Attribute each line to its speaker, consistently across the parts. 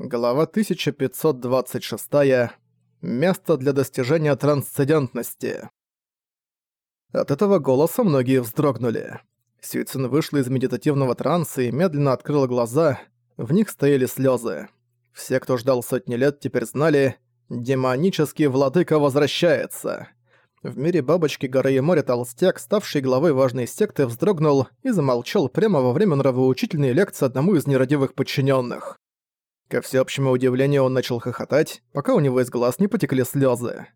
Speaker 1: Глава 1526. Место для достижения трансцендентности. От этого голоса многие вздрогнули. Сюйцин вышла из медитативного транса и медленно открыла глаза, в них стояли слезы. Все, кто ждал сотни лет, теперь знали, демонический владыка возвращается. В мире бабочки горы и моря толстяк, ставший главой важной секты, вздрогнул и замолчал прямо во время нравоучительной лекции одному из нерадивых подчиненных. Ко всеобщему удивлению он начал хохотать, пока у него из глаз не потекли слезы.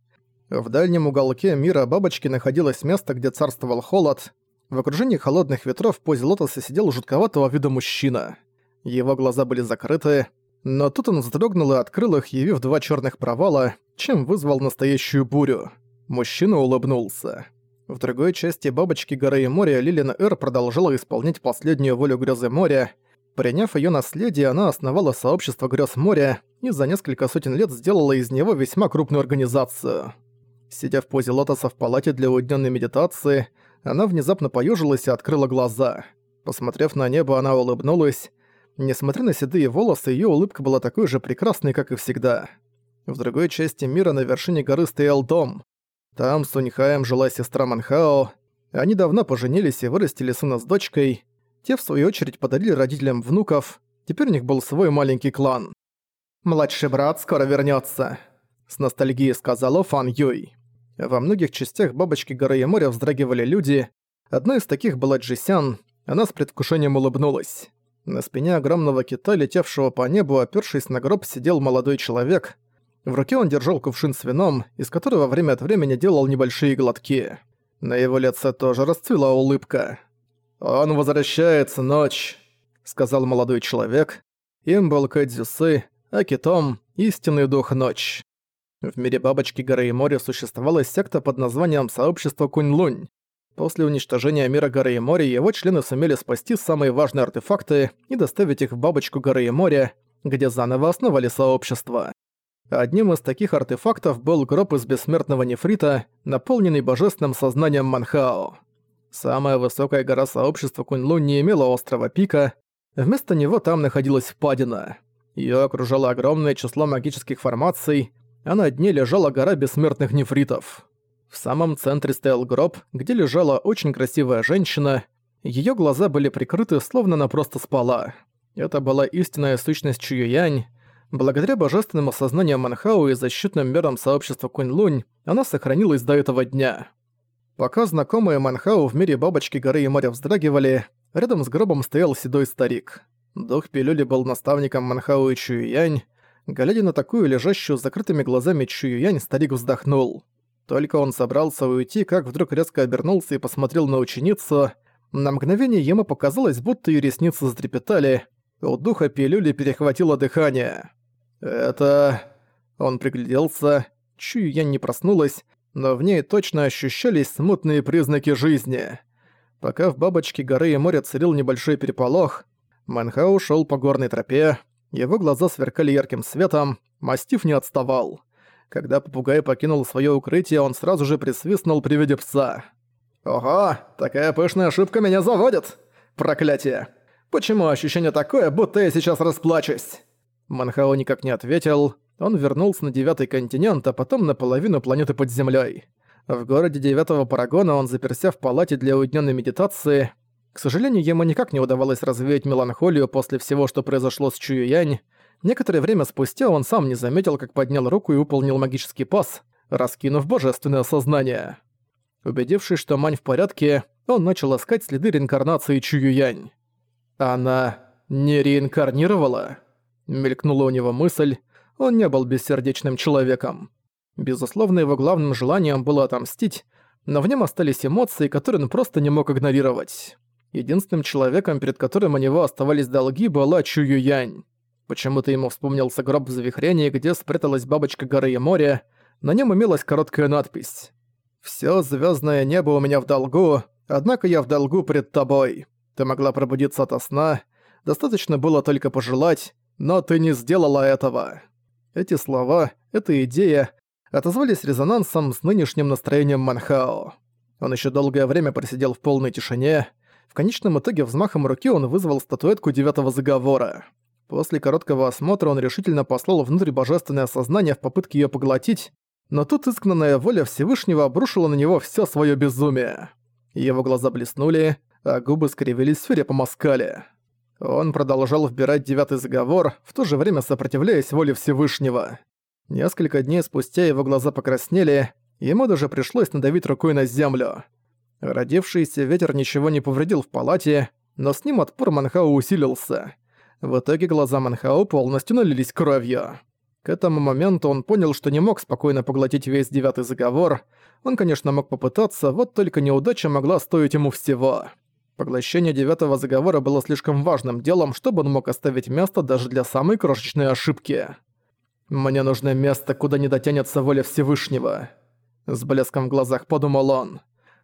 Speaker 1: В дальнем уголке мира бабочки находилось место, где царствовал холод. В окружении холодных ветров в позе лотоса сидел жутковатого вида мужчина. Его глаза были закрыты, но тут он вздрогнул и открыл их, явив два черных провала, чем вызвал настоящую бурю. Мужчина улыбнулся. В другой части бабочки горы и моря Лилина Эр продолжала исполнять последнюю волю грёзы моря, Приняв её наследие, она основала сообщество грёз моря и за несколько сотен лет сделала из него весьма крупную организацию. Сидя в позе лотоса в палате для уединенной медитации, она внезапно поёжилась и открыла глаза. Посмотрев на небо, она улыбнулась. Несмотря на седые волосы, её улыбка была такой же прекрасной, как и всегда. В другой части мира на вершине горы стоял дом. Там с Суньхаем жила сестра Манхао. Они давно поженились и вырастили сына с дочкой. Те, в свою очередь, подарили родителям внуков. Теперь у них был свой маленький клан. «Младший брат скоро вернется, с ностальгией сказала Фан Юй. Во многих частях бабочки горы и моря вздрагивали люди. Одной из таких была Джисян. Она с предвкушением улыбнулась. На спине огромного кита, летевшего по небу, опёршись на гроб, сидел молодой человек. В руке он держал кувшин с вином, из которого время от времени делал небольшие глотки. На его лице тоже расцвела улыбка. «Он возвращается, ночь», — сказал молодой человек. Им был Кэдзюсы, а китом — истинный дух ночь. В мире бабочки горы и моря существовала секта под названием «Сообщество Кунь-Лунь». После уничтожения мира горы и моря его члены сумели спасти самые важные артефакты и доставить их в бабочку горы и моря, где заново основали сообщество. Одним из таких артефактов был гроб из бессмертного нефрита, наполненный божественным сознанием Манхао. Самая высокая гора сообщества Кунь-Лунь не имела острого пика, вместо него там находилась впадина. Её окружало огромное число магических формаций, а на дне лежала гора бессмертных нефритов. В самом центре стоял гроб, где лежала очень красивая женщина. Её глаза были прикрыты, словно она просто спала. Это была истинная сущность Чуюянь. Благодаря божественному осознанию Манхау и защитным мерам сообщества Кунь-Лунь она сохранилась до этого дня. Пока знакомые Манхау в мире бабочки горы и моря вздрагивали, рядом с гробом стоял седой старик. Дух пилюли был наставником Манхау и Чуюянь. Глядя на такую лежащую с закрытыми глазами Чуюянь, старик вздохнул. Только он собрался уйти, как вдруг резко обернулся и посмотрел на ученицу. На мгновение ему показалось, будто её ресницы затрепетали. У духа пилюли перехватило дыхание. «Это...» Он пригляделся. Чуюянь не проснулась, но в ней точно ощущались смутные признаки жизни. Пока в бабочке горы и моря царил небольшой переполох, Манхау шел по горной тропе, его глаза сверкали ярким светом, мастиф не отставал. Когда попугай покинул свое укрытие, он сразу же присвистнул при виде пса. «Ого, такая пышная ошибка меня заводит! Проклятие! Почему ощущение такое, будто я сейчас расплачусь?» Манхао никак не ответил, он вернулся на девятый континент, а потом на половину планеты под землей. В городе девятого парагона он заперся в палате для уединенной медитации. К сожалению, ему никак не удавалось развеять меланхолию после всего, что произошло с Чуюянь. Некоторое время спустя он сам не заметил, как поднял руку и выполнил магический пас, раскинув божественное сознание. Убедившись, что Мань в порядке, он начал искать следы реинкарнации Чуюянь. Она не реинкарнировала? Мелькнула у него мысль, он не был бессердечным человеком. Безусловно, его главным желанием было отомстить, но в нем остались эмоции, которые он просто не мог игнорировать. Единственным человеком, перед которым у него оставались долги, была Чу Юянь. Почему-то ему вспомнился гроб в завихрении, где спряталась бабочка горы и моря. На нем имелась короткая надпись. «Всё звёздное небо у меня в долгу, однако я в долгу пред тобой. Ты могла пробудиться ото сна, достаточно было только пожелать, но ты не сделала этого». Эти слова, эта идея отозвались резонансом с нынешним настроением Манхао. Он еще долгое время просидел в полной тишине. В конечном итоге взмахом руки он вызвал статуэтку девятого заговора. После короткого осмотра он решительно послал внутрь божественное сознание в попытке её поглотить, но тут изгнанная воля Всевышнего обрушила на него всё своё безумие. Его глаза блеснули, а губы скривились в свирепом оскале. Он продолжал вбирать девятый заговор, в то же время сопротивляясь воле Всевышнего. Несколько дней спустя его глаза покраснели, ему даже пришлось надавить рукой на землю. Родившийся ветер ничего не повредил в палате, но с ним отпор Манхау усилился. В итоге глаза Манхау полностью налились кровью. К этому моменту он понял, что не мог спокойно поглотить весь девятый заговор. Он, конечно, мог попытаться, вот только неудача могла стоить ему всего. Поглощение девятого заговора было слишком важным делом, чтобы он мог оставить место даже для самой крошечной ошибки. «Мне нужно место, куда не дотянется воля Всевышнего», — с блеском в глазах подумал он.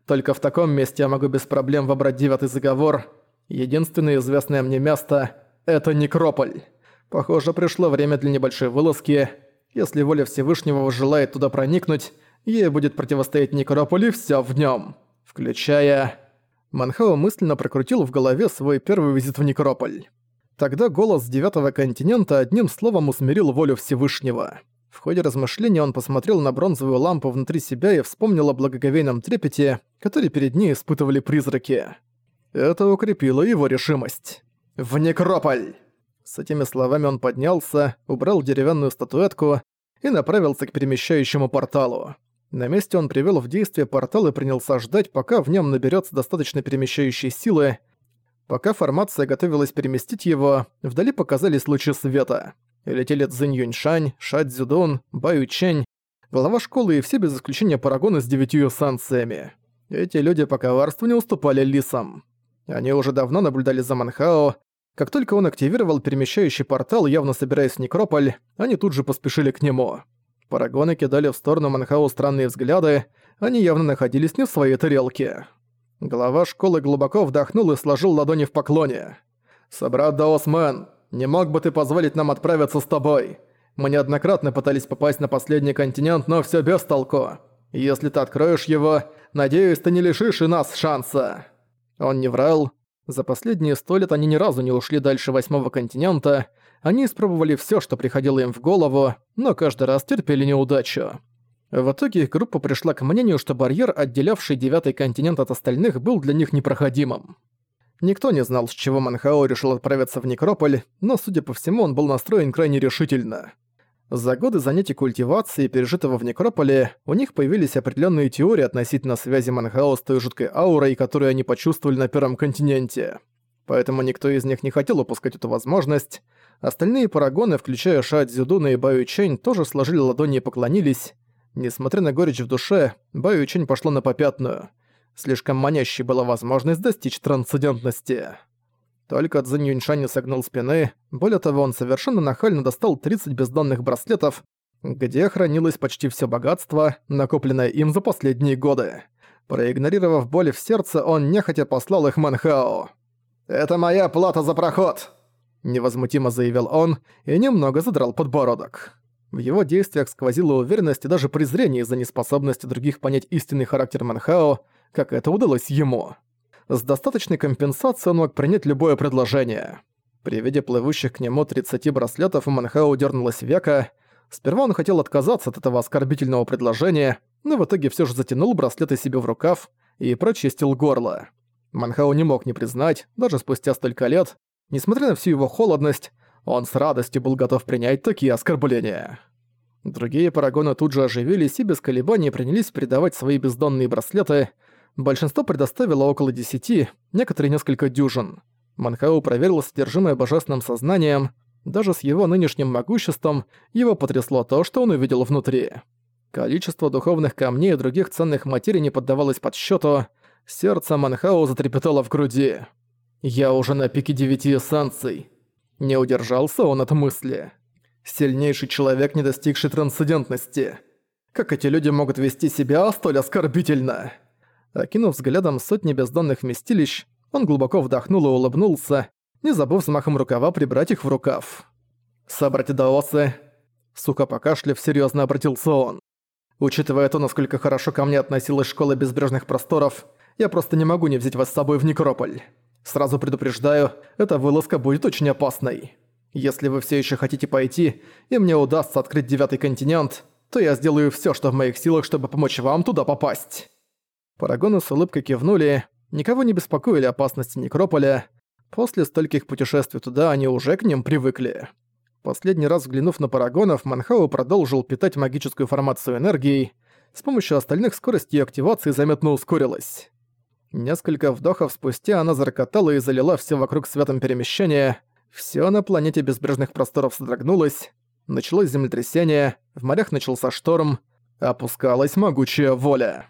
Speaker 1: «Только в таком месте я могу без проблем выбрать девятый заговор. Единственное известное мне место — это Некрополь. Похоже, пришло время для небольшой вылазки. Если воля Всевышнего желает туда проникнуть, ей будет противостоять Некрополь и всё в нём, включая...» Манхао мысленно прокрутил в голове свой первый визит в Некрополь. Тогда голос Девятого Континента одним словом усмирил волю Всевышнего. В ходе размышления он посмотрел на бронзовую лампу внутри себя и вспомнил о благоговейном трепете, который перед ней испытывали призраки. Это укрепило его решимость. «В Некрополь!» С этими словами он поднялся, убрал деревянную статуэтку и направился к перемещающему порталу. На месте он привел в действие портал и принялся ждать, пока в нем наберется достаточно перемещающей силы. Пока формация готовилась переместить его, вдали показались лучи света. Летели Цзинь Юньшань, Ша Цзюдун, Баю Чэнь, глава школы и все без исключения парагоны с девятью санкциями. Эти люди по коварству не уступали лисам. Они уже давно наблюдали за Манхао. Как только он активировал перемещающий портал, явно собираясь в Некрополь, они тут же поспешили к нему. Парагоны кидали в сторону Манхау странные взгляды, они явно находились не в своей тарелке. Глава школы глубоко вдохнул и сложил ладони в поклоне. «Собрат Даосмен, не мог бы ты позволить нам отправиться с тобой? Мы неоднократно пытались попасть на последний континент, но все без толку. Если ты откроешь его, надеюсь, ты не лишишь и нас шанса». Он не врал. За последние сто лет они ни разу не ушли дальше восьмого континента, они испробовали все, что приходило им в голову, но каждый раз терпели неудачу. В итоге их группа пришла к мнению, что барьер, отделявший девятый континент от остальных, был для них непроходимым. Никто не знал, с чего Манхао решил отправиться в Некрополь, но, судя по всему, он был настроен крайне решительно. За годы занятий культивацией, пережитого в Некрополе, у них появились определенные теории относительно связи Манхао с той жуткой аурой, которую они почувствовали на Первом континенте. Поэтому никто из них не хотел упускать эту возможность. Остальные парагоны, включая Ша Цзюдуна и Баю Чэнь, тоже сложили ладони и поклонились. Несмотря на горечь в душе, Баю Чэнь пошло на попятную. Слишком манящей была возможность достичь трансцендентности. Только Цзинь Юньшань не согнул спины, более того, он совершенно нахально достал 30 бездонных браслетов, где хранилось почти все богатство, накопленное им за последние годы. Проигнорировав боль в сердце, он нехотя послал их Манхао. «Это моя плата за проход!» Невозмутимо заявил он и немного задрал подбородок. В его действиях сквозила уверенность и даже презрение из-за неспособности других понять истинный характер Манхао, как это удалось ему. С достаточной компенсацией он мог принять любое предложение. При виде плывущих к нему 30 браслетов у Манхао дернулась века. Сперва он хотел отказаться от этого оскорбительного предложения, но в итоге все же затянул браслеты себе в рукав и прочистил горло. Манхао не мог не признать, даже спустя столько лет, Несмотря на всю его холодность, он с радостью был готов принять такие оскорбления. Другие парагоны тут же оживились и без колебаний принялись передавать свои бездонные браслеты. Большинство предоставило около десяти, некоторые несколько дюжин. Манхау проверил содержимое божественным сознанием. Даже с его нынешним могуществом его потрясло то, что он увидел внутри. Количество духовных камней и других ценных материй не поддавалось подсчету. Сердце Манхау затрепетало в груди. Я уже на пике девяти эссенций. Не удержался он от мысли. Сильнейший человек, не достигший трансцендентности. Как эти люди могут вести себя столь оскорбительно? Окинув взглядом сотни бездонных вместилищ, он глубоко вдохнул и улыбнулся, не забыв взмахом рукава прибрать их в рукав. «Собрать даосы!» Сука покашляв, серьезно обратился он. «Учитывая то, насколько хорошо ко мне относилась школа безбрежных просторов, я просто не могу не взять вас с собой в Некрополь. Сразу предупреждаю, эта вылазка будет очень опасной. Если вы все еще хотите пойти, и мне удастся открыть девятый континент, то я сделаю все, что в моих силах, чтобы помочь вам туда попасть». Парагоны с улыбкой кивнули, никого не беспокоили опасности Некрополя. После стольких путешествий туда они уже к ним привыкли. Последний раз взглянув на парагонов, Манхау продолжил питать магическую формацию энергией. С помощью остальных скорость её активации заметно ускорилась. Несколько вдохов спустя она зарокотала и залила все вокруг светом перемещения. Все на планете безбрежных просторов содрогнулось. Началось землетрясение, в морях начался шторм, опускалась могучая воля.